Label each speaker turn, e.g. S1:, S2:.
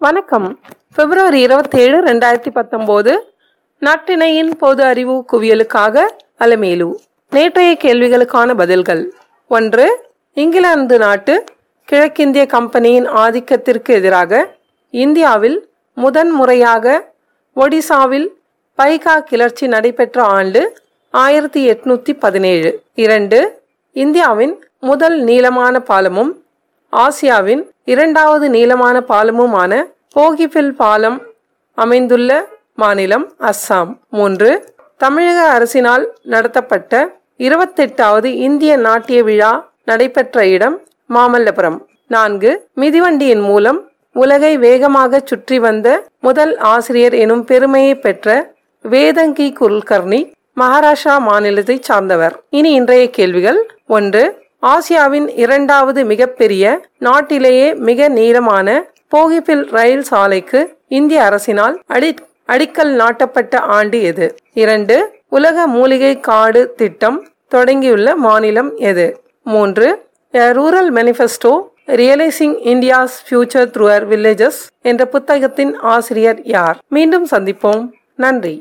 S1: வணக்கம். பிப்ரவரி இருபத்தேழு ரெண்டாயிரத்தி பத்தொன்பது நாட்டினையின் பொது அறிவு குவியலுக்காக அலமேலு. நேற்றைய கேள்விகளுக்கான பதில்கள். ஒன்று இங்கிலாந்து நாட்டு கிழக்கிந்திய கம்பெனியின் ஆதிக்கத்திற்கு எதிராக இந்தியாவில் முதன் முறையாக ஒடிசாவில் பைகா கிளர்ச்சி நடைபெற்ற ஆண்டு ஆயிரத்தி எட்நூத்தி பதினேழு. இரண்டு இந்தியாவின் முதல் நீளமான பாலமும் ஆசியாவின் இரண்டாவது நீளமான பாலமுமான போகிபில் பாலம் அமைந்துள்ள மாநிலம் அஸ்ஸாம். மூன்று தமிழக அரசினால் நடத்தப்பட்ட இருபத்தெட்டாவது இந்திய நாட்டிய விழா நடைபெற்ற இடம் மாமல்லபுரம். நான்கு மிதிவண்டியின் மூலம் உலகை வேகமாக சுற்றி வந்த முதல் ஆசிரியர் எனும் பெருமையை பெற்ற வேதங்கி குல்கர்னி மகாராஷ்டிரா மாநிலத்தை சார்ந்தவர். இனி இன்றைய கேள்விகள். ஒன்று ஆசியாவின் இரண்டாவது மிகப்பெரிய நாட்டிலேயே மிக நீளமான போகிபில் ரயில் சாலைக்கு இந்திய அரசினால் அடி அடிக்கல் நாட்டப்பட்ட ஆண்டு எது? இரண்டு உலக மூலிகை காடு திட்டம் தொடங்கியுள்ள மாநிலம் எது? மூன்று rural manifesto realising India's future through villages என்ற புத்தகத்தின் ஆசிரியர் யார்? மீண்டும் சந்திப்போம். நன்றி.